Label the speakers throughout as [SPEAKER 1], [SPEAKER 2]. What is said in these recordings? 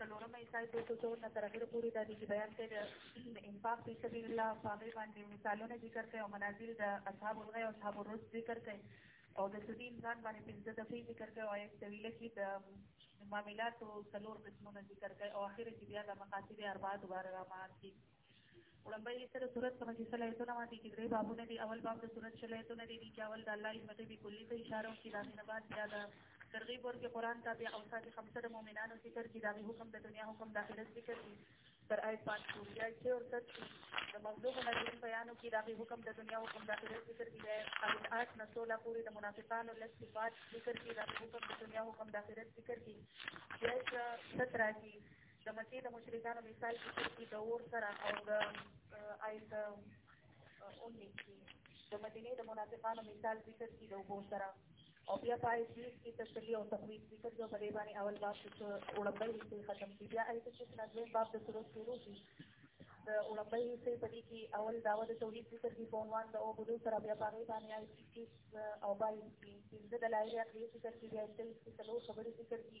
[SPEAKER 1] څلورمه ایسای دوه سوه چور نه تر اخره پورې دا دي چې بیان کوي د انفاق فی سبیل الله په هغې باندې مثالونه ذکر کوي او منازل د اصحاب الغی او اصحاب الرس ذکر کوي او د سدي انسان باندې پنځه دفعې ذکر کوي او آیت طویله کې د معاملاتو څلور قسمونه ذکر کوي او اخر کې بیا د مقاصد اربعه دوباره رامات کېږي وړاندې سره صورت په مجلس له ایتونه ماتي کې درې بابونه دي اول باب د صورت شله ایتونه دي چې اول د الله عزت به کلی ته اشاره او چې داسې نه بعد بیا د ترغیب ورکې قران ته بیا او ساتي خمسه د مؤمنانو ذکر چې دا حکم د دنیا حکم د آخرت ذکر دي تر آیت پات شو بیا چې او تر د مغلوب نظر بیانو کې دا حکم د دنیا حکم د آخرت ذکر دي آیت 8 نه 16 پورې د منافقانو لږ صفات ذکر کې دا حکم د دنیا حکم د آخرت ذکر دي بیا چې تر راځي د مکې د مشرکانو مثال کې چې د اور سره او د آیت اونې کې د مدینې د منافقانو مثال ذکر کې د اوبو سره او بیا په آیت بیس کې تشریح او تقویض ذکر کې په دې باندې اول باب چې اړبل یې ختم شي بیا آیت چې نازل باب د سورو شروع شي د اړبل یې په دې کې اول داوا د توحید ذکر کې په عنوان د او بده سره بیا په دې باندې آیت کې او بای کې د دلایل عقلی ذکر کې بیا د څلور خبرې ذکر کې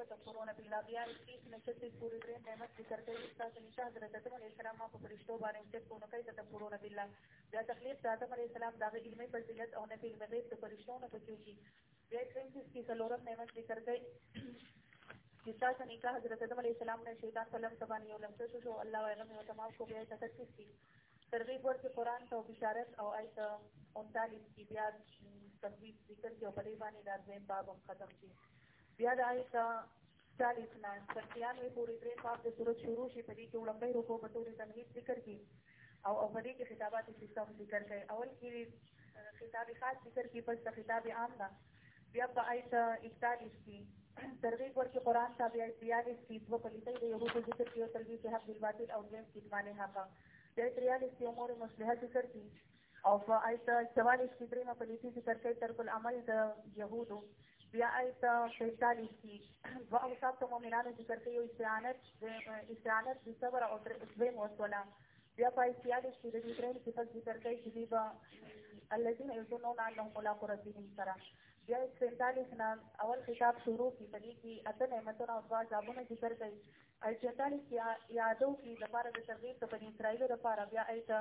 [SPEAKER 1] کیسه تفکرونه په الله بیا چې څه نشه چې پوری درې نعمت ذکر کوي تاسو نشه حضرت آدم علیه السلام په فرشتو باندې چې په نکای ته تفکرونه په الله بیا تخلیق د آدم علیه السلام د علمي فضیلت او نبی علمي غیب د فرشتو نه پکې شي بیا څنګه چې کیسه لورم نعمت ذکر کوي چې تاسو نکاح حضرت آدم علیه السلام نه شیطان په لم سبحان یو لم شو الله وایي نو تمام کو بیا تکلیف ترغیب ورکړي قرآن ته او بشارت او آیت انتالیس کې بیا تفویض ذکر کې او په دې باندې دا دویم باب هم ختم شي بیا د آیت چالیس نه تر قیامې پورې درې باب د صورت شروع شي په دې کې وړمبۍ رکو په تورې تمهید ذکر کې او او په دې کې خطابات سیستم ذکر کړي اول کې خطاب خاص ذکر کې پس خطاب عام ده بیا په آیت 41 کې ترغیب ورکړي قرآن ته بیا آیت 42 کې دوه پلیتۍ د یهودو ذکر کې او ترغیب کې حق بالباطل او دویم کتمانه حق د آیت 43 کې امور مصلحه ذکر کې او په آیت 44 کې دریمه پلیتۍ ذکر کوي ترک العمل د یهودو بیا آیت 46 کې دوه اوصاف د مؤمنانو ذکر کوي او استعانت استعانت د صبر او تر اسلام وسوله بیا پای کې یاد شي د درې صفات ذکر کوي چې دی با الذين يظنون انهم ملاقو ربهم سره بیا سنتالیس نه اول خطاب شروع کی په دې کې اته نعمتونه او دوا ځابونه ذکر کړي او چتالیس یادو کې د پاره د تغیر د بنی اسرائیل د پاره بیا ایت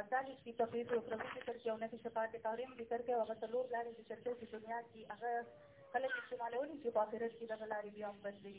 [SPEAKER 1] اتالیس کې تفریح او پرمخ ذکر کې او نه شفاعت توریم ذکر کې او هغه څلور لارې ذکر کې چې دنیا کې هغه خلک استعمالولي چې په آخرت کې دغه لارې بیا هم بدلي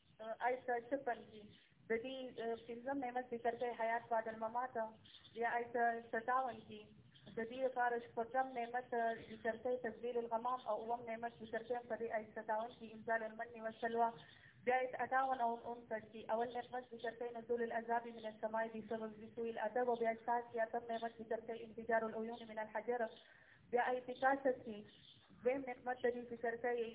[SPEAKER 1] آی سر څه پنځي د دې پنځم نعمت ذکر کوي حیات بعد الممات یا آی سر 57 کې د دې لپاره شپږم نعمت ذکر کوي تذلیل الغمام او اوم نعمت ذکر کوي په دې آی 57 کې انزال المن والسلوى بیا یې اتاون او اون کړي اول نعمت ذکر کوي نزول العذاب من السماء بسبب سوء الادب او بیا سات یا تم نعمت ذکر کوي انفجار العيون من الحجر بیا اعتکاس کې دویم نعمت د دې ذکر کوي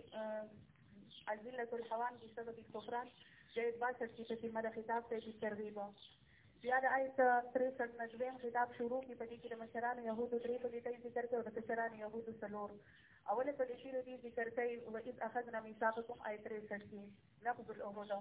[SPEAKER 1] الذلة الحوان کی سبب الكفران جید باسر کی تکیمه دا خطاب ته کی ترغیبا بیا د آیت 63 نه دویم خطاب شروع کی پدې کې د مشرانو يهودو درې په دې ذکر کوي او د مشرانو يهودو څلور اوله په دې کې د ذکر کوي او اذ اخذنا ميثاقكم آیت 63 کې لفظ الاولو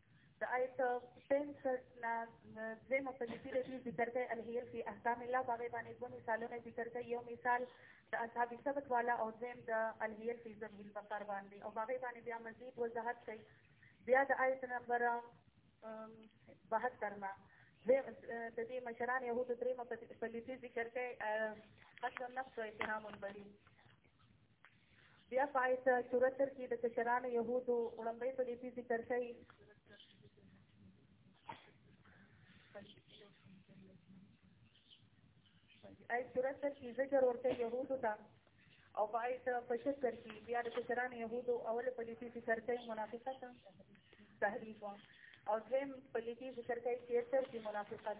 [SPEAKER 1] د آیت 65 نه دوه مفصلی رضی ذکر کوي الهیل فی احکام الله باغی باندې دوه مثالونه ذکر کوي یو مثال د اصحاب سبت والا او دویم د الهیل فی ذبح البقر باندې او باغی باندې بیا مزید وضاحت کوي بیا د آیت نمبر 72 نه د دې مشران یهودو درې مفصلی ذکر کوي قتل النفس و اتهام البرین بیا پایت چورتر کې د کشرانو يهودو وړمبۍ په دې ذکر کوي اي چورتر کې ذکر ورته يهودو ته او پایت په شکر کې بیا د کشرانو يهودو اول په دې ذکر کوي منافقت تحریف او دویم په دې ذکر کوي چې تر کې
[SPEAKER 2] منافقت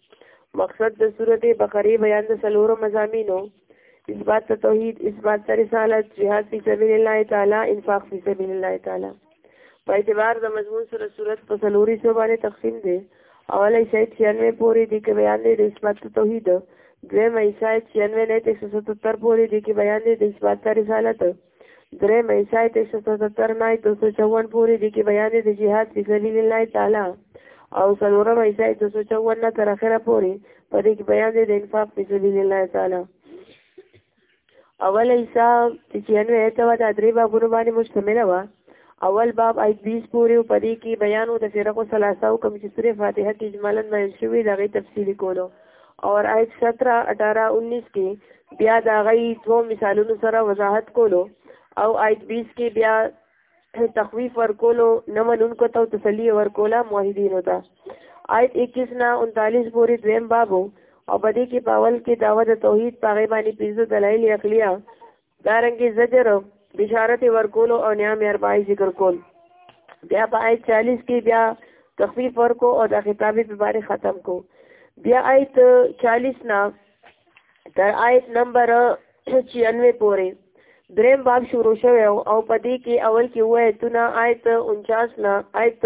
[SPEAKER 2] مقصد د صورت بقره بیان د سلورو مزامینو اثبات ته توحید اثبات ته رسالت جهاد فی سبیل الله تعالی انفاق فی سبیل الله تعالی په اعتبار د مضمون سره صورت په سلوري سو باندې تقسیم دی اوله شاید 96 پورې دی کې بیان دی د اثبات ته توحید دویم ایسا 96 نه 177 پورې دی کې بیان دی د اثبات ته رسالت درې مې شای ته شته د تر مې د څو چوان پورې دي کې بیان دي جهاد په سبیل الله تعالی او څلورم مې شای د څو چوان نه تر اخره پورې په دې کې بیان دي د انفاق په سبیل الله تعالی اول ایسا چې انو ایته و د درې بابونو باندې مشتمل و اول باب آیت 20 پورې په دې کې بیانو د فرقو ثلاثه او کوم چې سورې فاتحه کې اجمالاً بیان شوی دا غي تفصیلی کولو اور آیت 17 18 19 کې بیا دا غي دوه مثالونو سره وضاحت کولو او آیت 20 کې بیا تخویف ورکولو نه منونکو ته تسلی ورکولا موحدین وتا آیت 21 نه 39 پورې دویم بابو او بدی کې پاول کې داوت توحید پاغه باندې پنځه دلایل عقلیه دارنګي زجر بشارت ورکول او نعم اربعی ذکر کول بیا په آیت 40 کې بیا تخفیف ورکو او د خطابې په باره ختم کو بیا آیت 40 نه تر آیت نمبر 96 پورې دریم باب شروع شوی او پدې کې اول کې وایتونه آیت 49 نه آیت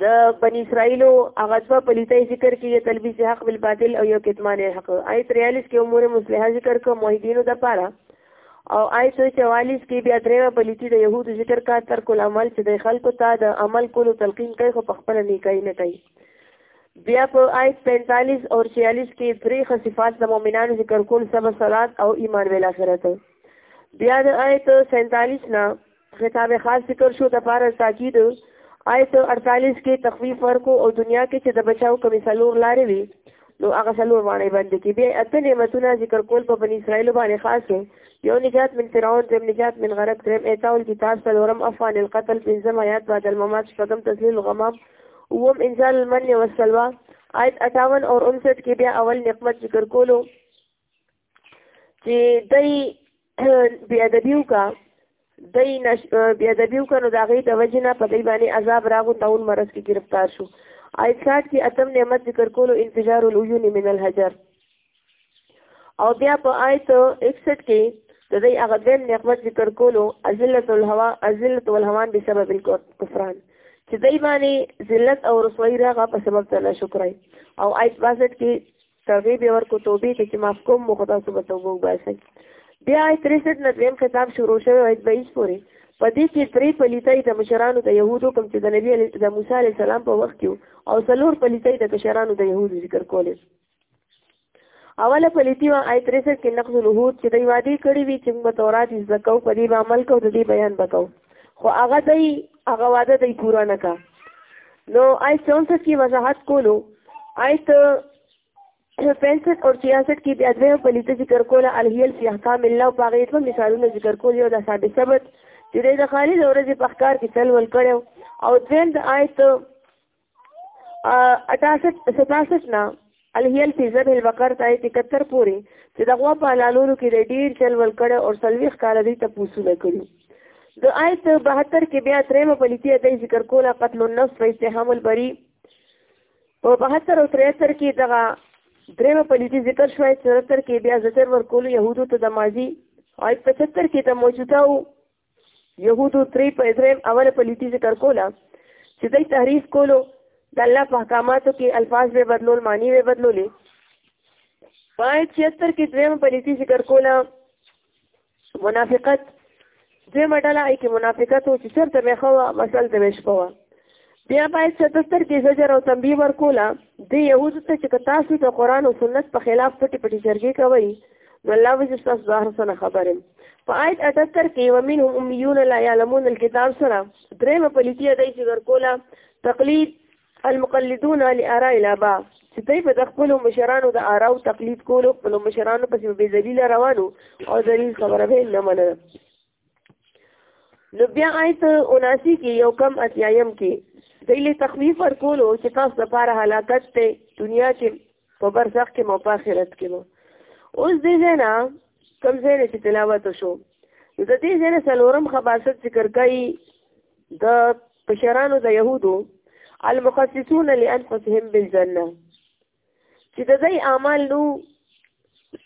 [SPEAKER 2] د بنی اسرائیلو هغه څو پلیتې ذکر کې یو تلبیس حق بالباطل او یو کتمان حق آیت 43 کې امور مصلحه ذکر کو موحدینو د پاره او آیت 44 کې بیا درېمه پلیتی د يهودو ذکر کا تر کول عمل چې د خلکو ته د عمل کولو تلقین کوي خو په خپل نه کوي نه کوي بیا په آیت 45 او 46 کې درې خصيفات د مؤمنانو ذکر کول صبر صلات او ایمان ول اخرت بیا د آیت 47 نه خطاب خاص ذکر شو د پاره تاکید آیت 48 کې تخفیف ورکو او دنیا کې چې د بچاو کمی سلور لارې وي نو هغه سلور باندې باندې کې بیا اته نعمتونه ذکر کول په بنی اسرائیل باندې خاص دی یو نجات من فرعون دیم نجات من غرق دریم اعطاء الكتاب سلورم افعان القتل پنځم آیات بعد الممات شپږم تسلیل الغمام اوم انزال المن والسلوى آیت 58 اور 59 کې بیا اول نعمت ذکر کولو چې دای بی ادبی وکا دای نش بی ادبی وکا نو دا غي د وجنه په دای باندې عذاب راغو تاون مرز کې گرفتار شو آیت 60 کې اتم نعمت ذکر کولو انفجار العيون من الحجر او بیا په آیت 61 کې د دې هغه دیم نعمت ذکر کولو ازلت الهوا ازلت والهوان بسبب الكفران چې دای باندې ذلت او رسوایی راغه په سبب ته ناشکرای او آیت 62 کې توبې به ورکو توبې دې چې معاف کوم مو خدا سبحانه توبه وباسي بیا 63 نه دویم خطاب شروع شوی او 22 پورې په دې کې درې پلیتای د مشرانو د يهودو کوم چې د نبی علی د موسی علی السلام په وخت کې او څلور پلیتای د کشرانو د يهودو ذکر کولې اوله پلیتی وا آی 63 کې نقض الوهود چې دوی وادي کړی وی چې موږ تورات زکو په دې عمل کو د دې بیان وکاو خو هغه دوی هغه وعده دوی پورا نه کا نو آیت چونسٹھ کی وضاحت کولو آیت پینسٹھ اور چھیاسٹھ کی بیا دویم پلیته ذکر کوله الهیل فی احکام الله او په هغې دوه مثالونه ذکر کول یو د اصحاب سبت چې دوی د خالد ورځې په ښکار کې چل ول کړی او دویم د آیت اټاسټ ستاسټ نه الهیل فی ذبح البقر ته چې کتر پورې چې د غوا په حلالولو کې د ډیر چل ول کړه او سلويخ کال دی ته پوسونه کړو د آیت 72 کې بیا درېمه پلیتی د ذکر کوله قتل النفس و استهام البری او 72 او 73 کې دغه درېمه پلیتی ذکر شوی 73 کې بیا زجر ورکول يهودو ته د ماضي آیت 75 کې د موجوده او يهودو ترې په اسرائیل اول پلیتی ذکر کولا چې دوی تحریف کولو د الله په احکاماتو کې الفاظ به بدلول معنی به بدلولې پای 76 کې دویم پلیتی ذکر کولا منافقت دوی مډاله ای کې منافقت او چې چرته به خو مسل ته وشپوا بیا باید څه د سترګې زجر او تنبیه ورکوله دې یهودو ته چې که تاسو د قرآن او سنت په خلاف پټې پټې جرګې کوئ نو الله وایي چې ستاسو ظاهر څه نه خبر یم په آیت اټهتر کې ومنهم امیون لا یعلمون الکتاب سره درېیمه پلیتي دی چې ورکوله تقلید المقلدون لآراء الآباء چې دوی به د خپلو مشرانو د آراو تقلید کولو خپلو مشرانو پسې بې دلیله روانو او دلیل خبره به یې نه منله نو بیا آیت 79 کې یو کم اتیایم کې دله تخفیف ورکولو چې تاسو لپاره هلاکت ته دنیا کې په برزخ کې مو په آخرت کې مو اوس دې زنا کم ځای چې تلاوت شو د دې زنا سلورم خباست ذکر کوي د بشرانو د يهودو المخصصون لانفسهم بالجنه چې د دې اعمال نو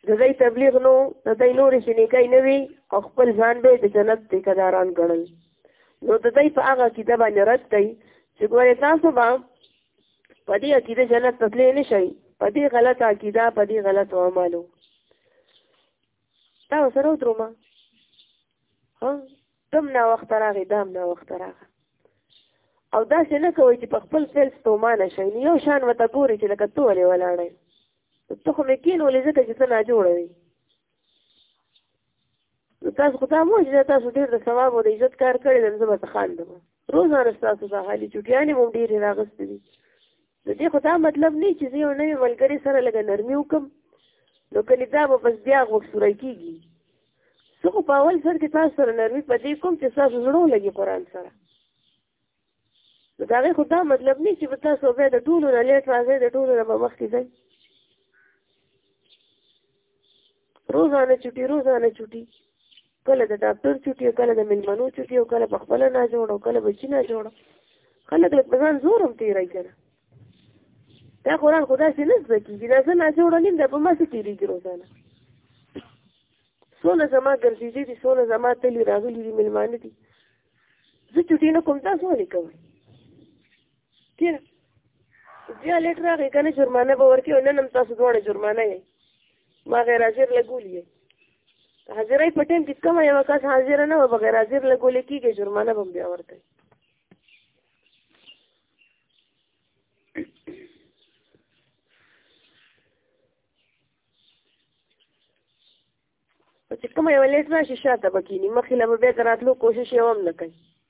[SPEAKER 2] د دې تبلیغ نو د دې نور شي نه کوي نه وي او خپل ځان به د جنت د کداران ګڼل نو د دې په هغه کې د باندې رد کوي چې ګوره تاسو به په دې عقیده جنت ته تللی نه شئ په دې غلطه عقیده په دې غلطو اعمالو تا سره ودرومه ها تم نا وخت راغی دام نا وخت راغی او دا څه نه کوي چې په خپل فعل ستومانه شي نو یو شان وته ګوري چې لکه ته ولې ولاړې ته خو مې کین ولې ځکه چې ته نه جوړه وي نو تاسو خو دا مو چې تاسو ډېر د ثواب او د عزت کار کړی نو زه به ته خاندم روزانه ستاسو د حالي چټیانې مو ډېرې راغستې دي د دې خو دا مطلب نه چې زه یو نوی ملګری سره لږه نرمي وکم نو کله دا به بس بیا غوښتورای کېږي زه خو په اول سر کې تاسو سره نرمي په دې کوم چې ستاسو زړه ولګي قرآن سره نو د هغې خو دا مطلب نه چې به تاسو بیا د ټولو نه لیټ راځئ د ټولو نه به مخکې ځئ روزانه چټي روزانه چټي کله د ډاکټر چټي کله د ملمنو چټي او کله په خپل نه جوړ او کله بچی نه جوړ خلک له ځان زورم تیرای کنه دا قرآن خدا سي نه زده کیږي دا زه نه جوړ نیم دا په ما سي تیریږي روزانه سونه زما ګرځېدي دي سونه زما تلي راغلي دي ملمانه دي زه چټي نه کوم تاسو ولې کوئ تیر بیا لیټ راغی کنه جرمانه به ورکې او نن هم تاسو دواړه جرمانه یې ما غیر حاضر لګولې حاضرای په ټیم کې کوم یو کس حاضر نه و بغیر حاضر لګول کېږي جرمانه به بیا ورته چې کوم یو لیټ راشي شاته بکینی مخې له به دراتلو کوشش یې هم نه کوي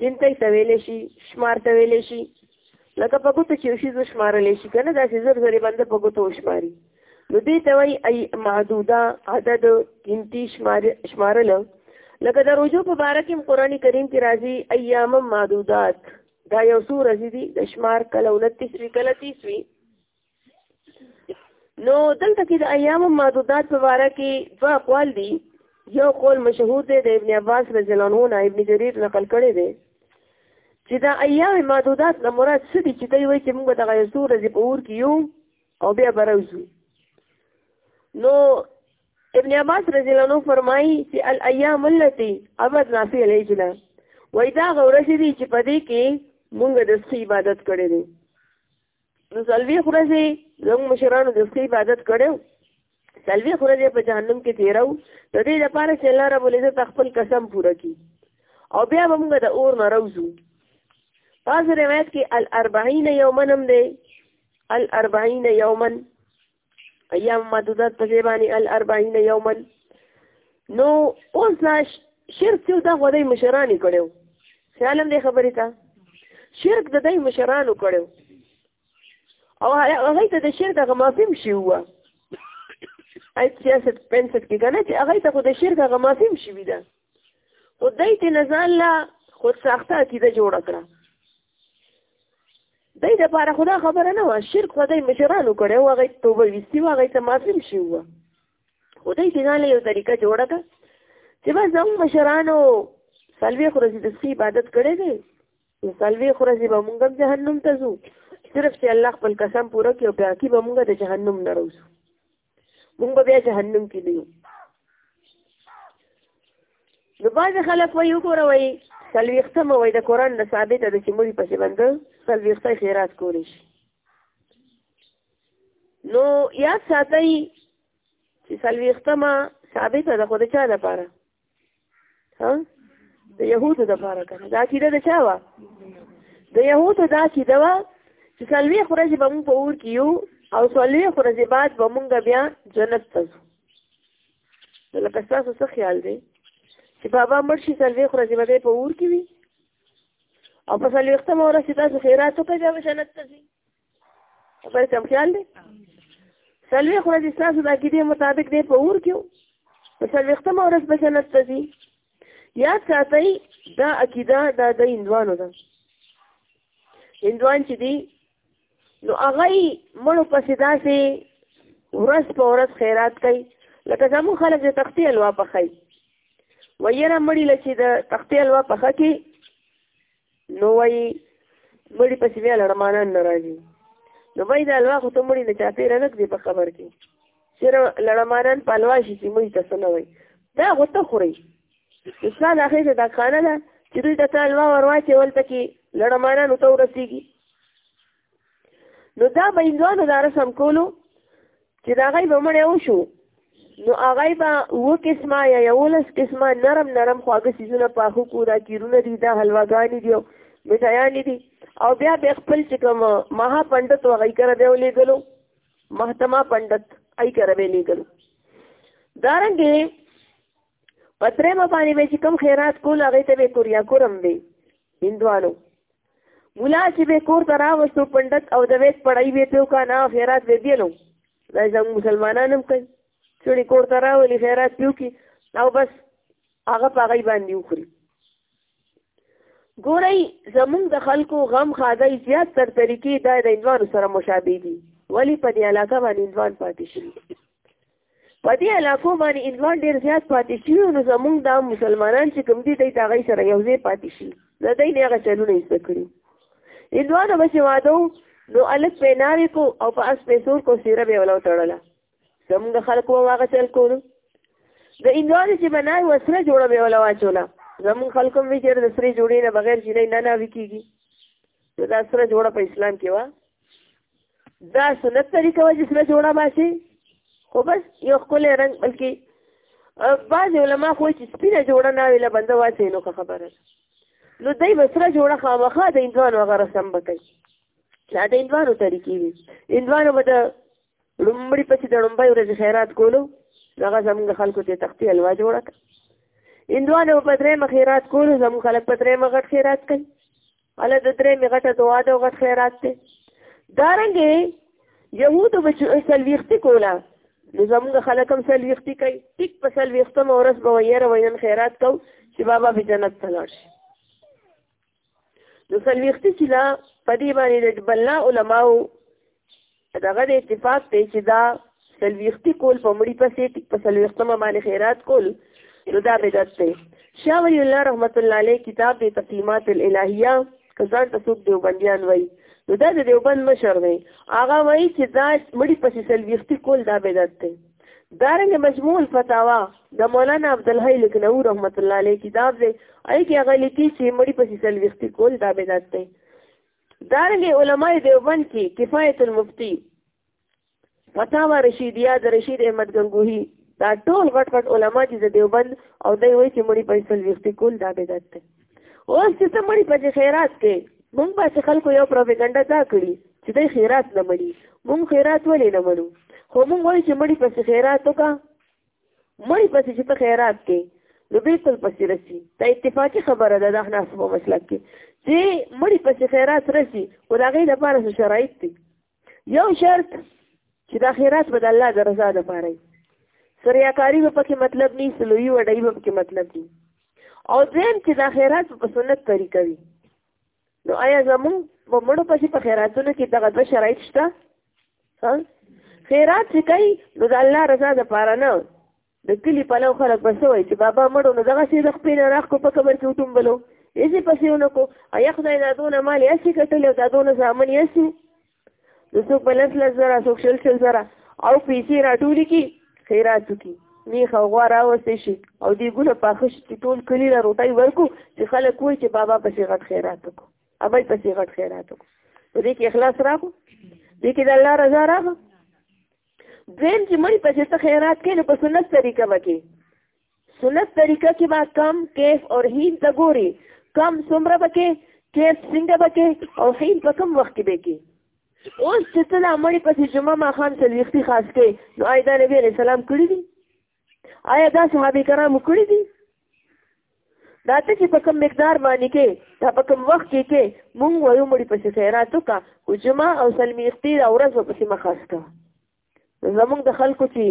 [SPEAKER 2] جن ته څه ویلی شي شمار ته ویلی شي لکه په ګوتو چې یو شي زه شمارلی شي که نه داسې زر زرې بنده په ګوتو وشماري نو دې ته وایي ای محدوده عدد قیمتي شمارل لکه د روژو په باره کې قرآن کریم کې راځي ایام معدودات دا یو څو ورځې دي د شمار کله انتیس وي کله تیس وي نو دلته کې د ایام معدودات په اړه کې دوه اقوال دي یو قول مشهور دی د ابن عباس رضی الله عنه نه ابن جریر نقل کړی دی چې دا ایام معدودات نه مراد څه دي چې دوی وایي چې موږ د غیرتو ورځې په اور کې یو او بیا به راوځو نو ابن عباس رضی الله عنه فرمایي چې الایام التي عبدنا فی الیجنا وای دا غورځې دي چې په دې کې موږ د سخی عبادت کړی دی نو سلوي خورځي زموږ مشرانو د سکي عبادت کړو سلوي خورځي په جهنم کې تیرو د دې لپاره چې الله رب العزت خپل قسم پوره کړي او بیا موږ د اور نه روزو پاز روایت کې الاربعین یومن هم دی الاربعین یومن ایام معدودات په دې باندې الاربعین یوما نو اوس دا شرک چې دا خو دای مشرانی کړو خیالم دې خبرې تا شرک د دای مشرانو کړو او هغه ته د شرک هغه معافیم شي وو اې سیاست پنځت کې کنه چې هغه ته خو د شرک هغه معافیم شي ویده او دای ته نزان لا خود ساخته عقیده جوړ کړه دای د پاره خدا خبره نه و شرک خو دای مشرانو کړي و هغه توبه ویستی و هغه ته معافي شي و خو دای دې نه یو طریقه جوړه کړه چې بس زموږ مشرانو سلوي خورځي د سخي عبادت کړي دي نو سلوي خورځي به مونږ هم جهنم ته ځو صرف چې الله خپل قسم پوره کړي او بیا کې به مونږ د جهنم نه راوځو مونږ به بیا جهنم کې نه یو نو باز خلک وایي وګوره وایي سلویخته مو وایي د قرآن نه ثابته ده چې مړي پسې بنده سلویخته خیرات کولی شي نو یاد ساتئ چې سلویخته ما ثابته ده خو د چا لپاره ها د يهودو د پاره کنه دا کیده د چا وا د يهودو دا کیده وا چې سلوي خورځ به موږ په اور کې یو او سلوي خورځ بعد به موږ بیا جنت ته ځو لکه تاسو څه خیال دی چې بابا مړ شي سلوي خورځ به په اور کې وي او په سلوي ختمه ورسې تاسو خیرات وکړئ بیا به جنت ته ځئ خبر کوم خیال دی سلوي خو دې تاسو د عقیدې مطابق دې په اور کې په سلوختم اورس په جنت ته دي یا ساتي دا عقیده دا د هندوانو ده هندوان چې دي نو هغه مړو پسې داسې ورځ په ورځ خیرات کوي لکه زموږ خلک د تختې الوا پخوي ویره مړی لچې د تختې الوا پخه کې نو وای مړی پسې بیا لړمانه نه راځي نو وای دا الوا خو ته مړی نه چاپې رنک دی په خبر کې چېر لړمانان په الوا شي چې مړی تاسو نه وای دا خو ته خوري اسلام اخیسه دا قانه ده چې دوی ته الوا ورواچې ولته کې لړمانان ته ورسیږي نو دا به هندوانو دا رسم کولو چې دا غي به مړ یو شو نو هغه به و قسمه یا یولس قسمه نرم نرم خواږه سیزونه په خو کو دا کیرونه دي دا حلواګانی دي مټایانی دي او بیا به خپل چې کوم مها پندت وغی کر دی ولې ګلو محتما پندت ای کر به لګلو دارنګه پتره مبانی به چې کوم خیرات کول هغه ته به کوریا کورم به هندوانو مولا چې به کور ته راوستو پندت او د وېد پړای به ته کا نه خیرات به دیلو دا زموږ مسلمانان هم کوي چې کور ته راولي خیرات پیو کی او بس هغه په غي باندې وخوري ګورئ زموږ د خلکو غم خاده زیات تر طریقې دا د انوان سره مشابه دي ولی په دې علاقه باندې انوان پاتې شي په دې علاقو باندې انډوان ډېر زیات پاتې شي نو زمونږ دا مسلمانان چې کوم دي دوی تاغې سره یو ځای پاتې شي د دوی نه هغه چلونه یې زده کړي انډوانو به چې واده نو الک پې ناوې کو او په اس پې سور کو سیره به ولاو تړله زمونږ خلکو به هغه چل کولو د انډوانو چې به ناوې وسره جوړه به ولا واچوله زمونږ خلکو به چې د سرې جوړې نه بغیر جنۍ نه ناوې کېږي نو دا سره جوړه په اسلام کې وه دا سنت طریقه و جس نه جوړه باسي خو بس یو ښکلی رنګ بلکې بعضې علما خو چې سپینه جوړه نه وي له بنده واچوي نو خبره ده نو دی به سره جوړه خامخا د هندوانو هغه رسم به کوي دا د هندوانو طریقې دي هندوانو به د لومړي پسې د لومبۍ ورځې خیرات کولو هغه زمونږ خلکو ته تختی حلوا جوړه کړه هندوانو په درېیمه خیرات کولو زمونږ خلک په درېیمه غټ خیرات کوي الله د درې می غټه دعا ده او غټ خیرات دی دارنګې یهودو به چې سلویختی کوله نو زمونږ خلک هم سلویختی کوي ټیک په سلویختمه ورځ به ویره وای نن خیرات کو چې بابا به جنت ته لاړ شي نو سلویختی چې لا په دې باندې د بلنا علماو دغه د اتفاق دی چې دا سلويختي کول په مړي پسې په سلويختمه باندې خیرات کول نو دا بدعت دی شاه ولی الله رحمت الله علیه کتاب د تقیمات الالهیه کزان ته څوک دیوبندیان وای نو دا د دیوبند مشر دی هغه وای چې دا مړي پسې سلويختي کول دا بدعت دی دارنګ مجموع الفتاوا د مولانا عبدالحی لکنو رحمت الله علیه کتاب دی اې کې هغه لیکي چې مړي پسې سلويختي کول دا بدعت دی دارنګه علماء دیوبند کې کفایت المفتی فتاوا رشیدیه د رشید احمد غنگوهی دا ټول غټ غټ علما چې د دیوبند او دوی وایي چې مړي پیسې ویختي کول دا بدعت دی اوس چې ته مړي په خیرات کې مونږ به خلکو یو پروپاګاندا دا کړی چې دوی خیرات نه مړي مونږ خیرات ولې نه مړو خو مونږ وایو چې مړي په خیرات وکړه مړی پسې چې ته خیرات کې نو بیتل پسې رسی دا اتفاقی خبره ده د احناف په مسلک کې چې مړی پسې خیرات رسی او د هغې لپاره څه شرایط دي یو شرط چې دا خیرات به د الله د رضا لپاره وي سریاکاري به پکې مطلب نه سلوي وډۍ به پکې مطلب نه او دویم چې دا خیرات په سنت طریقه وي نو آیا زموږ په مړو پسې په خیراتونو کې دغه دوه شرایط شته خیرات چې کوي نو د الله رضا دپاره نه د کلي پلو خلک به څه وایي چې بابا مړو نو دغسې د خپې نه راښکو په قبر کې وټومبلو هېڅې پسې ونه کړو یا خدای دا دونه مال یې هسې کټلی او دا دونه زامن یې هسې نو څوک په لس لس زره څوک شل شل زره او پیسې راټولې کړي خیرات وکړي نیخ او غوا راوستې شي او دې ګونه پاخه شي چې ټول کلي له روټۍ ورکو چې خلک وایي چې بابا پسې غټ خیرات وکړو ابای پسې غټ خیرات وکړو په دې کې اخلاص راغو دې کې د الله رضا راغو دویم چې مړي پسې ته خیرات کوې نو په سنت طریقه به کې سنت طریقه کې به کم کیف او هین ته ګوري کم څومره بکې کیف څنګه بکې او هین په کم وخت کې بکې اوس چې ته لا مړې پسې جمعه ماښام څلوېښتي خاص کې نو آیا دا نبي علیه السلام کړي دي آیا دا صحابه کرامو کړي دي دا ته چې په کوم مقدار باندې کې دا په کوم وخت کې کې مونږ وایو مړي پسې خیرات وکړه او جمعه او سلمیختي را ورځ پسې مخاص کړه زمونږ د خلکو چې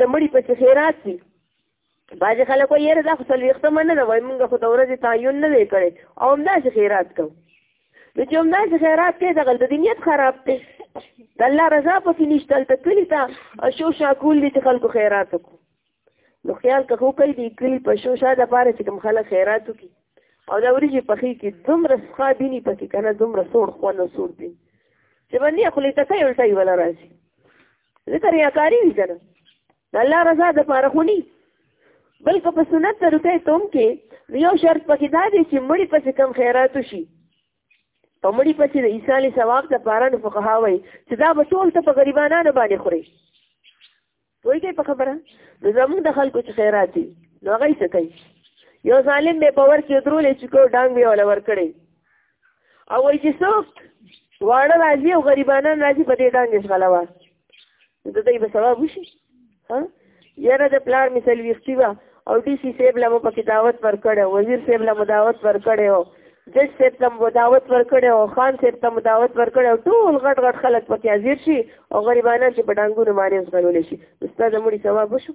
[SPEAKER 2] د مړي په خیرات دي بعضې خلک وایي یاره دا خو څلوېښتمه نه ده وایي مونږ خو د ورځې تعین نه دی کړی او همداسې خیرات کوو نو چې همداسې خیرات کوي دغه د دې نیت خراب دی د الله رضا پسې نشته هلته کلي ته شو شاکول دي چې خلکو خیرات وکړو نو خیال که خو کوي دی کلی په شو شاده پاره چې کوم خلک خیرات وکړي او دا ورځې پخې کې دومره ښه بینی پکې کنه دومره سوړ خو نه سوړ دي چې باندې خپل ته کوي ولټي ولا راځي ذکر یا کاری وی کنه الله رضا د پاره خونی بلکې په سنت طریقې توم کې یو شرط پکې دا دی چې مړی پسې کم خیرات وشي په مړی پسې د عیسی علی ثواب د پاره نه فقها وای چې دا به ټول ته په غریبانو باندې خوري پوه کې په خبره نو زموږ د خلکو چې خیرات دي نو هغه څه کوي یو ظالم به باور کې درولې چې کو ډنګ به ولا ور کړی او وایي چې څوک واړه راځي او غریبانان راځي په دې ډنګ ځغلوا د دې به ثواب وشي ها یاره د پلار مثال ویختی وا او ډي سي صاحب له مو پکې دعوت ورکړی وزیر صاحب له مو دعوت ورکړی او جج صاحب ته مو دعوت ورکړی او خان صاحب ته مو دعوت ورکړی او ټول غټ غټ خلک پکې حاضر شي او غریبانه چې په ډانګونو باندې ځغلولی شي استاد مړي ثواب وشو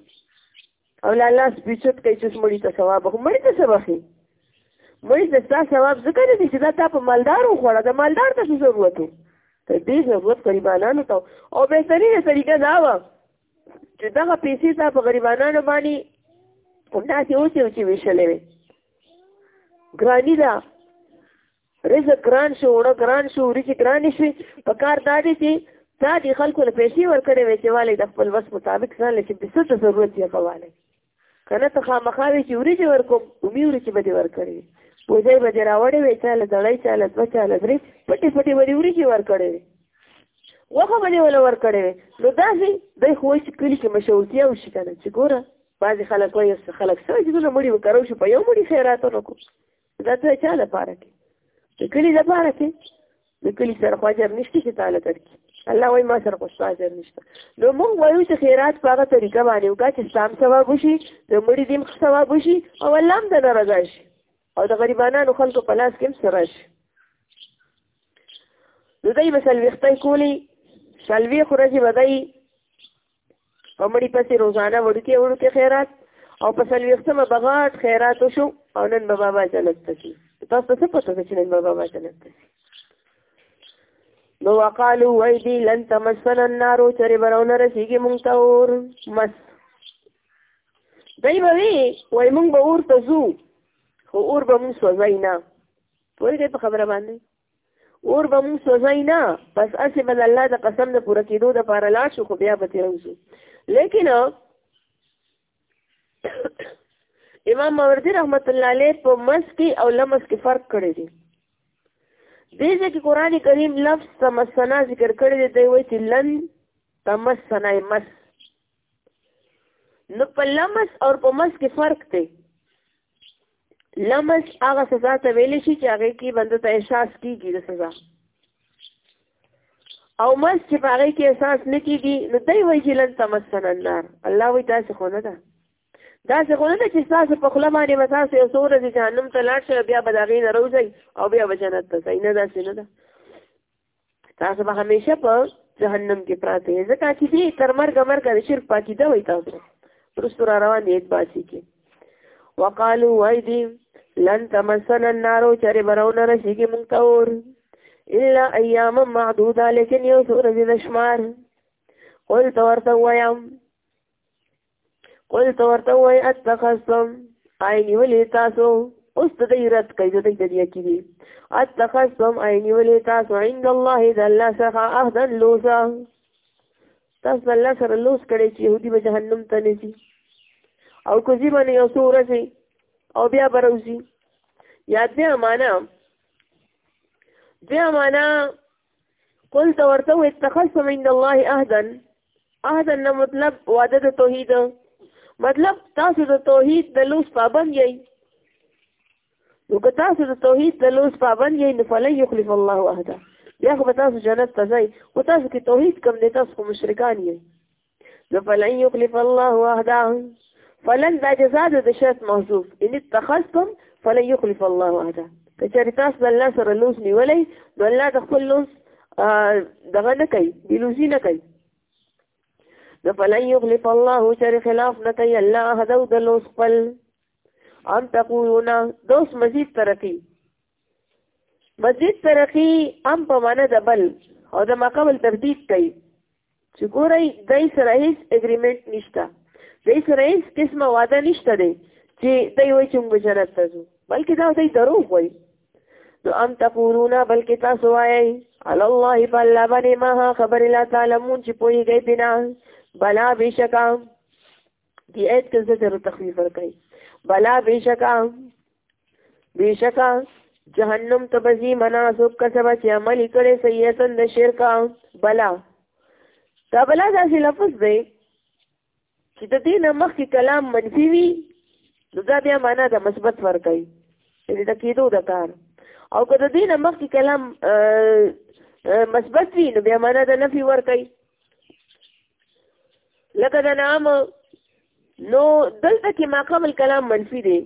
[SPEAKER 2] او لا الله سپیچوت کوي چې مړي ته ثواب خو مړي ته ثواب خي مړي ته ستا ثواب ځکه نه دي چې دا تا په مالدار وخوړه د مالدار ته ضرورت و ته دې ضرورت غریبانانو ته او بهترینه طریقه دا وه چې دغه پیسې تا په غریبانانو باندې همداسې اوسې اوسې ویشلې وې ګراني ده رزق ګران شو اوړه ګران شو وریجې ګرانې شوې په کار دا دی چې تا دې خلکو له پیسې ورکړې وې چې والې د خپل وس مطابق ځان له چې څه ضرورت یې کولی کنه ته خامخا وی چې وریجې ورکوم ومي وریجې به دې ورکړې وي بوجۍ به دې راوړې وي چاله دړۍ چاله دوه چاله درې پټې پټې به دې وریجې ورکړې وي غوښه به دې وله ورکړې وي نو داسې دی خو چې کلي کې مشهورتیا وشي که نه چې ګوره بعضې خلک وایي خلک سره چې دونه مړي وکرو شو په یو مړي خیراتونه کوم دا ته چا لپاره کې چې کلی لپاره کې د کلی سره خو اجر نشته چې تعالی درکې الله وای ما سره خو اجر نشته نو موږ وایو چې خیرات په هغه طریقه باندې وکړه چې سام ثواب وشي د مړي دیم ثواب وشي او الله هم د ناراضه شي او د غریبانو خلکو په لاس کې هم سره شي نو دای به سلويختای کولی سلوي خورځي بدای په مړي پسې روزانه وړوکی وړوکی خیرات او په څلوېښتمه به غاټ خیرات وشو او نن به بابا جنت ته ځي تاسو ته څه پته ده چې نن به بابا جنت ته ځي نو وقالو وای دی لن تمسن النار چرې برونه رسیږي مونږ ته اور مس دای به وی وای مونږ به اور ته ځو خو اور به مونږ سوځای نه پوهېږئ په خبره باندې اور به موږ سوځای نه پس اسې به الله د قسم د پوره کېدو د پاره لاړ شو خو بیا به ترې وځو لیکن امام ماوردی رحمت الله علیه په مس کې او لمس کې فرق کړی دی دې ځکه قران کریم لفظ تمسنا ذکر کړی دی دوی وایي چې لن تمسنا مس نو په لمس او په مس کې فرق دی لمس هغه سزا ته ویل شي چې هغه کې بنده ته احساس کیږي د سزا او مس چې هغه کې احساس نه کیږي نو دوی وایي چې لن تمسن النار الله وایي تاسو خو نه ده دا څه خو نه ده چې تاسو په خپل باندې وساسه یو سور د جهنم ته لاړ شئ بیا به دا غین روزي او بیا به جنت ته ځئ نه دا څه نه ده تاسو به همیشه په جهنم کې پراته یې ځکه چې دې تر مرګه مرګه د شرک پاکي ده وي تاسو وروسته را روان دي باسي کې وقالو وای دي لن تمسن النار چرې براو نه رسیږي مونږ ته اور الا ایام معدوده لیکن یو څو ورځې د شمار قل ته ورته وایم قلت ورته وای اتخذتم آی نیولې تاسو اوس د دې رد کوي د دې د دې کې دي اتخذتم آی نیولې تاسو عند الله د الله څخه عهدا لوزا تاسو الله سره لوز کړي چې يهودي به جهنم ته نه شي او کوزي باندې یو څو ورځې او بیا بروزي یاد دې امانه دې امانه قلت ورته اتخذتم عند الله عهدا عهدا نه مطلب وعده د توحید مطلب تاسو د توحید د لوس پابند یئ نو که تاسو د توحید د لوس پابند یئ نو فلن یخلف الله عهدا بیا خو به تاسو جنت ته ځئ خو تاسو کې توحید کم دی تاسو خو مشرکان یئ نو فلن یخلف الله وحده فلن دا جزاء د شرط محذوف ان اتخذتم فلن یخلف الله وحده کچری تاسو د الله سره لوز نیولې نو الله د خپل لوز دغه نه کوي د لوزي نه کوي نو فلن یخلف الله شر خلاف نه کوي الله هدا د لوز خپل ان تقولون دوس مزید ترقی مزید ترقی ام په معنا د بل او د مقابل تردید کوي چې ګورئ دای سره هیڅ اګریمنت نشته دای سره هیڅ قسمه وعده نشته دی چې دای وایي چې موږ جنت ته ځو بلکې دا دای درو وایي نو ام تقولون بلکې تاسو وایي علی الله فالله باندې ما خبر لا تعلمون چې پوهیږئ بنا بلا بشکا دی ایت ته زجر او تخویف ورکړي بلا بشکا بشکا جهنم ته بزی مناسب کسبه چې عمل کړي سیئتن د شرک بلا دا بلا داسې لفظ دی چې د دې نه مخکې کلام منفي وي نو دا بیا معنا د مثبت ورکوي چې د کېدو د کار او که د دې نه مخکې کلام مثبت وي نو بیا معنا د نفي ورکوي لکه د نام نو دلته کې ما قبل کلام منفي دی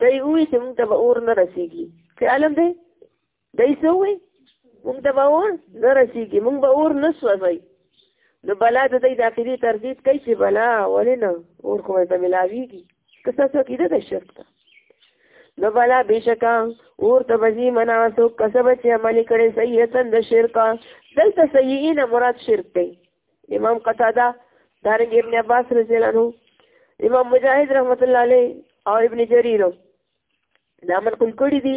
[SPEAKER 2] دی وی چې موږ ته به اور نه رسیږي چې عالم دی دی څه وی موږ ته به اور نه رسیږي موږ به اور نه سوځي نو بلا د دې د اخیری تردید کوي چې بلا ولې نه اور کومه ته ملاویږي که څه څه کیده د شرک ته نو بلا بشکا اور ته بزی منا سو کسب چې عمل کړي سیئتن د شرک دلته سیئین مراد شرک دی امام قتاده دارنګ ابن عباس رضی الله عنه امام مجاهد رحمت الله علیه او ابن جریر دا من کول کړی دي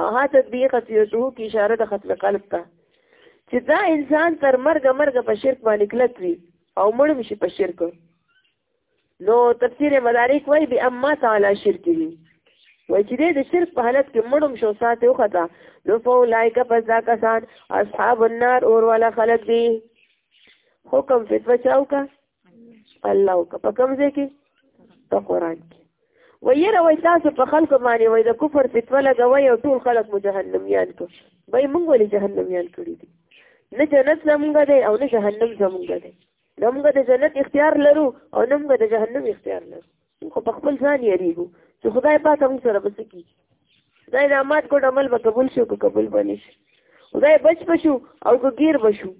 [SPEAKER 2] او ها تدبیه خطیته کی اشاره د ختم قلب ته چې دا انسان تر مرګ مرګ په شرک باندې کلک وي او مړ شي په شرک نو تفسیر مدارک وایي به اما تعالی شرک وي وای چې د شرک په حالت کې مړم شو ساتي او خطا نو فولایک پس دا کسان اصحاب النار اور والا خلق دي حکم فتوا چاو کا الله وکړه په کوم ځای کې په قران کې ویره وای تاسو په خلکو باندې وای د کفر فتوا لګوي او ټول خلک مو جهنميان کو وای موږ ولې جهنميان کړی دي نه جنت زمونږ دی او نه جهنم زمونږ دی نه موږ د جنت اختیار لرو او نه موږ د جهنم اختیار لرو خو په خپل ځان یریږو چې خدای پاک موږ سره به څه کړي خدای د امات کوټ عمل به قبول شو که قبول به نه شي خدای بچ به شو او که ګیر به شو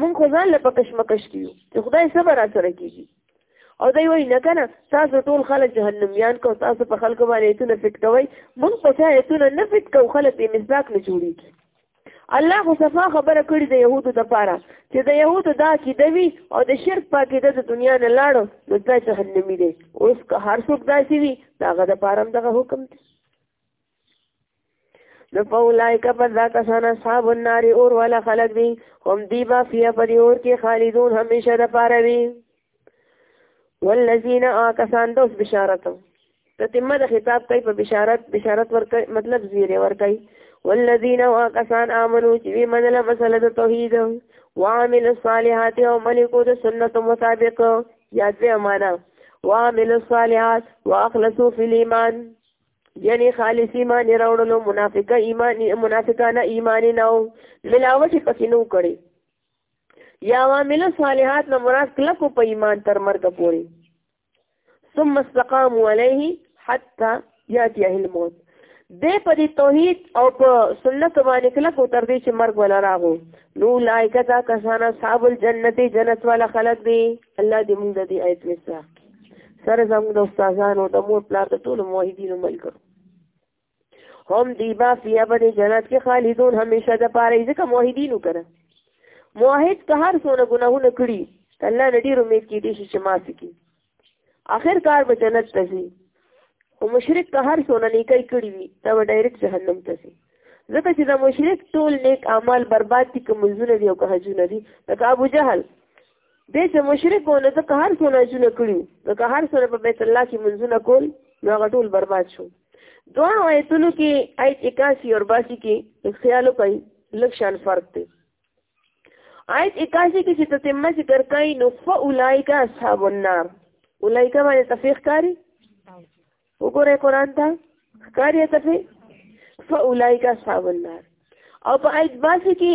[SPEAKER 2] موږ خو ځان له په کشمکش کې یو چې خدای څه به را سره کېږي او دی وایي نه که نه تاسو ټول خلک جهنمیان کو تاسو په خلکو باندې ایتونه فټ کوئ موږ په چا ایتونه نه فټ کوو خلک بې مصداق نه جوړېږي الله خو صفا خبره کړې د يهودو د پاره چې د يهودو دا عقیده وي او د شرک په عقیده د دنیا نه لاړو نو دا جهنمي دی اوس که هر څوک داسې وي د هغه د پاره هم دغه حکم دی نو فاولائک پس دا کسان اصحاب النار اور والا خلق دی هم دی با فیا پدی اور کې خالدون همیشه د پاره وي والذین آکسان دوس بشارت تتمه د خطاب کوي په بشارت بشارت ورکړي مطلب زیره ورکړي والذین آکسان آمنو چې وی منله مسله د توحید وعمل الصالحات او ملکو د سنت مطابق یاد به امانه وعمل الصالحات واخلصوا فی الايمان یعنی خالص ایمان راوړلو منافقه ایمان منافقانه ایمان نه ملاوت پکې نو کړي یا عامل صالحات نه مراد کلک په ایمان تر مرګ پورې ثم استقاموا عليه حتى ياتيه الموت دې په دې توحید او په سنت باندې کلک تر دې چې مرګ ولا راغو نو لایکه دا کسان اصحاب الجنت جنت والا خلق دي الله دې موږ دې آیت وسه سره زموږ د استادانو د مور پلار د ټولو موحدینو ملګرو هم دی با فیا په دې جنت کې خالدون همیشه د پاره ځکه موحدین وکړه موحد که هر څونه ګناهونه کړي الله نه ډیر امید کې دي چې معاف کړي اخر کار به جنت ته ځي او مشرک که هر څونه نیکي کړي وي دا به ډایرکټ جهنم ته ځي ځکه چې د مشرک ټول نیک اعمال برباد دي که منځونه دي او که حجونه دي لکه ابو جهل دی چې مشرک و نو ځکه هر څونه حجونه کړي ځکه هر څونه په بیت الله کې منځونه کول نو هغه ټول برباد شو دوا آیتونو کې آیت 81 او 82 کې خیال کوي لږ شان فرق دی آیت 81 کې چې تتمه ذکر کوي نو فاولائک اصحاب النار اولائک باندې تفیخ کاری وګوره قران ته کاری تفیخ فاولائک اصحاب النار او په آیت 82 کې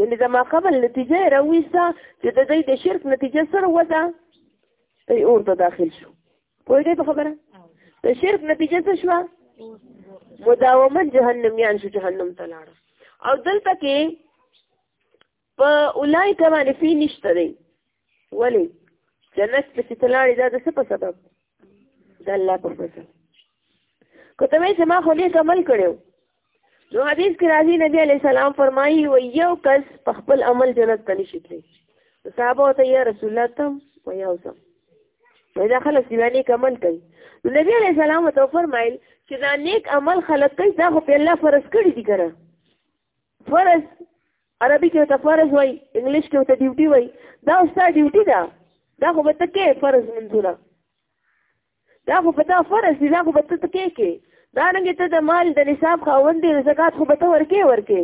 [SPEAKER 2] یعنی د ما قبل نتیجه یې راویسته چې د دوی د شرک نتیجه سره وده دوی اور ته داخل شو پوهېږئ په خبره د شرک نتیجه څه شوه مداوما جهنمیان شو جهنم ته لاړه او دلته کې په اولایکه باندې فی نشته دی ولې جنت پسې ته لاړې دا د څه په سبب د الله په فضل که ته وایې چې ما خو نیک عمل کړی نو حدیث کې راځي نبی علیه السلام فرمایي و یو کس په خپل عمل جنت ته نشي تللی صحابه ورته یا رسول الله ته و یا اوسم نو دا خلک چې نیک عمل کوي نو نبی علیه السلام ورته وفرمایل چې دا نیک عمل خلک کوي دا خو په الله فرض کړي دي که نه فرض عربي کې ته فرض وای انګلیش کې ته ډیوټي وای دا ستا ډیوټي ده دا خو به ته کې فرض منځونه دا خو به تا فرض دي دا خو به ته کې کې دا رنګ ته د مال د نصاب خاوند دی زکات خو به ته ورکې ورکې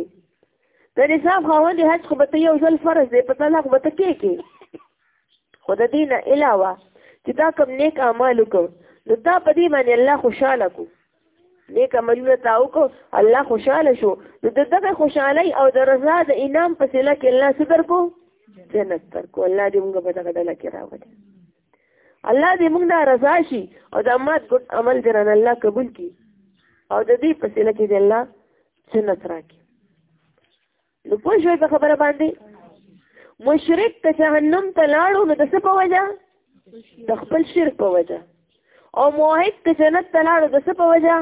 [SPEAKER 2] د نصاب خاوند حج خو به ته یو ځل فرض دی په طلاق به ته کې کې خو د دې نه علاوه چې دا کوم نیک اعمال وکړو نو دا په دې باندې الله خوشاله کو نیک عملونه تا وکړو الله خوشاله شو نو د دغه خوشحالۍ او د رضا د انعام په سله کې الله څه درکو جنت درکو الله دې موږ په دغه ډله کې راوړي الله دې موږ نه رضا شي او د مات ګډ عمل دې رانه الله قبول کړي او د دې په سله کې دې الله جنت راکړي نو پوه شوې په خبره باندې مشرک که جهنم ته لاړو نو د څه په وجه د خپل شرک په وجه او موحد که جنت ته لاړو د څه په وجه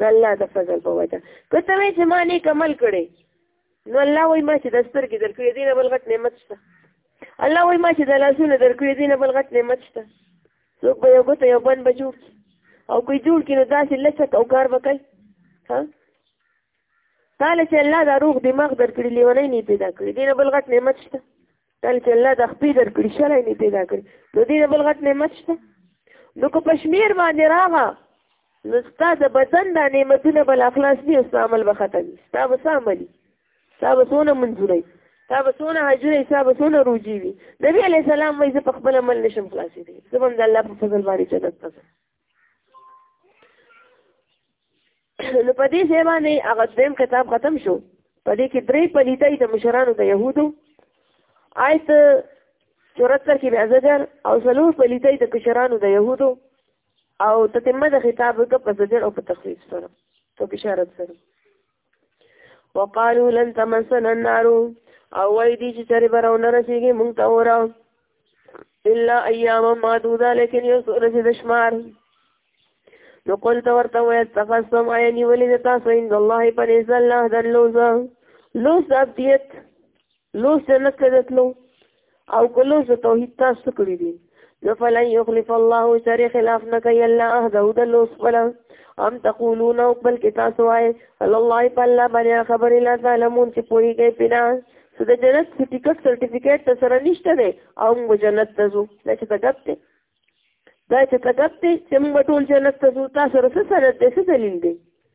[SPEAKER 2] د الله د فضل په وجه که ته وایې چې ما نیک عمل کړی نو الله وایي ما چې د سترګې درکړې دي نه بل غټ نعمت شته الله وایي ما چې د لاسونه درکړې دي نه بل غټ نعمت شته څوک به یو ګوته یو بند به جوړ کړي او کوی جوړ کړي نو داسې لچک او کار به کوي ها تاله چې الله دا روغ دماغ درکړي لیونی نه پیدا کړي دینه بل غټ نعمت شته تاله چې الله دا خپې درکړي شلای نه پیدا کړي نو دینه بل غټ نعمت شته نو که پشمیر باندې راغه نو ستا د بدن دا نعمتونه بل اخلاص دي او ستا عمل به ختم وي ستا به څه عملي ستا به څونه منځوري ستا به څونه حجرې ستا به څونه روجي وي نبي علیه السلام وایي زه په خپل عمل نشم خلاصېدی زه به هم د الله په فضل باندې جنت ته ځم نو په دې ځای باندې هغه دویم کتاب ختم شو په دې کې درې پلیتای د مشرانو د یهودو آیت چورتر کې بیا زجر او څلور پلیتای د کشرانو د یهودو او تتمه د خطاب وکړه په زجر او په تخفیف سره په بشارت سره وقالو لن تمسن النار او وای دي چې چرې به راونه رسېږي مونږ ته وره الا ایاما معدوده لیکن یو څو ورځې د شمار نو قل ته ورته وایه اتخذتم آیا نیولې د تاسو عند الله په نزد الله د لوزه لوز د ابدیت لوس د نه کړتلو او کلو ز توحید تاسو کړی دي نو فلن یخلف الله سره خلاف نه کوي الله عهده د لوس ولا ام تقولون او بل کې تاسو وای الله په الله باندې خبر لا تعلمون چې پوری گئی پینا سو د جنت ټیکټ سرټیفیکیټ ته سره نشته دی او موږ جنت ته ځو دا چې تګت دی دا چې تګت دی چې موږ ټول جنت ته ځو تاسو سره سره د څه دلیل دی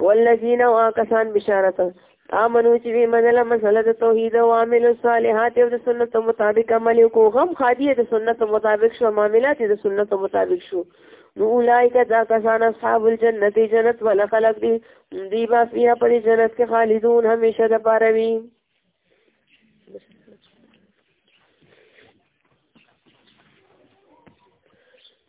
[SPEAKER 2] والذین واکسان بشارت امنو چې وی منله مسله د توحید او عامل الصالحات او د سنت مطابق عمل کو غم خادیه د سنت مطابق شو معاملات د سنت مطابق شو نو اولایک دا کسان اصحاب الجنت جنت ولا خلق دی دی با فیها پر جنت کې خالدون همیشه د پاره وی